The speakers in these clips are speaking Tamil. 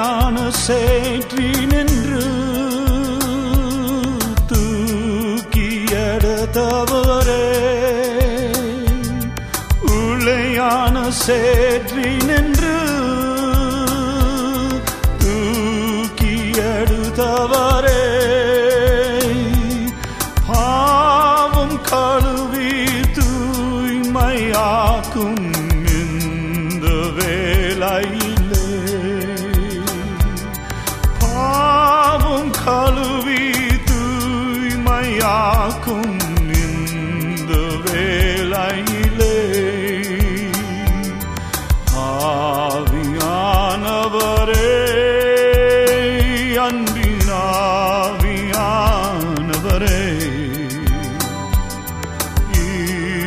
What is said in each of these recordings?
ஞான சேற்றி நின்று தூக்கியடத்தவரே உளையான சேற்றி நின்று தூக்கியடுத்தவரே பாவம் கழுவி தூய்மையாக்கும் இந்த வே ஆவியானவரே அன்பினாவியானவரே.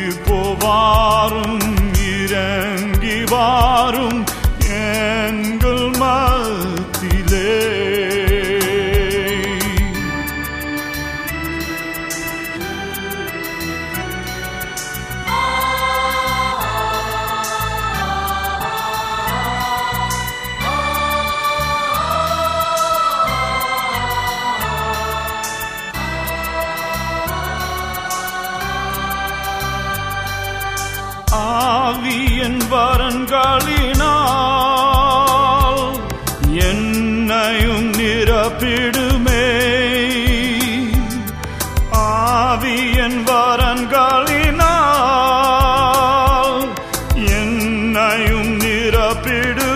இப்போ வாரும் இறங்கி வாரும் ஆவியன் வரன்களினால் என்னையும் நிரப்பிடுமே. ஆவியன் வரன்களினால் என்னையும் நிரப்பிடுமே.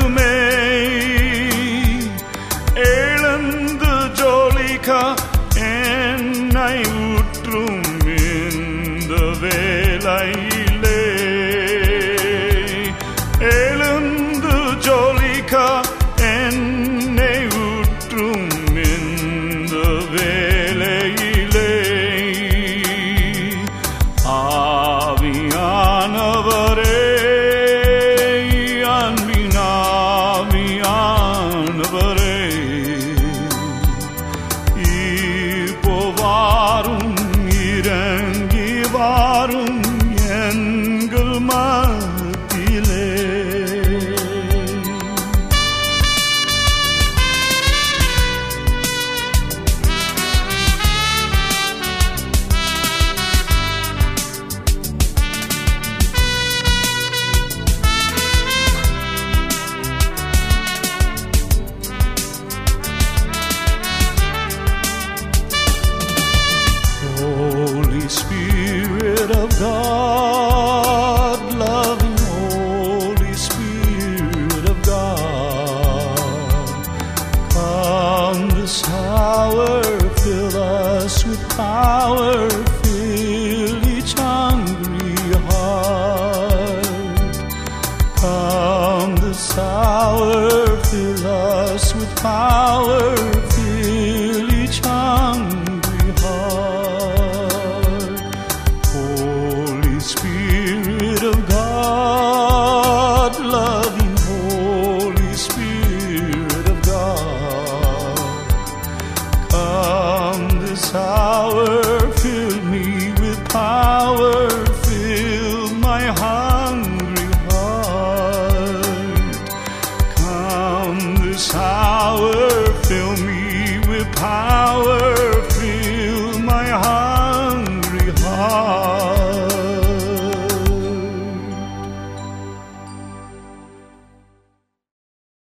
Fill us with power, fill each hungry heart. Holy Spirit of God, loving Holy Spirit of God, come this hour, fill me with power, fill my hungry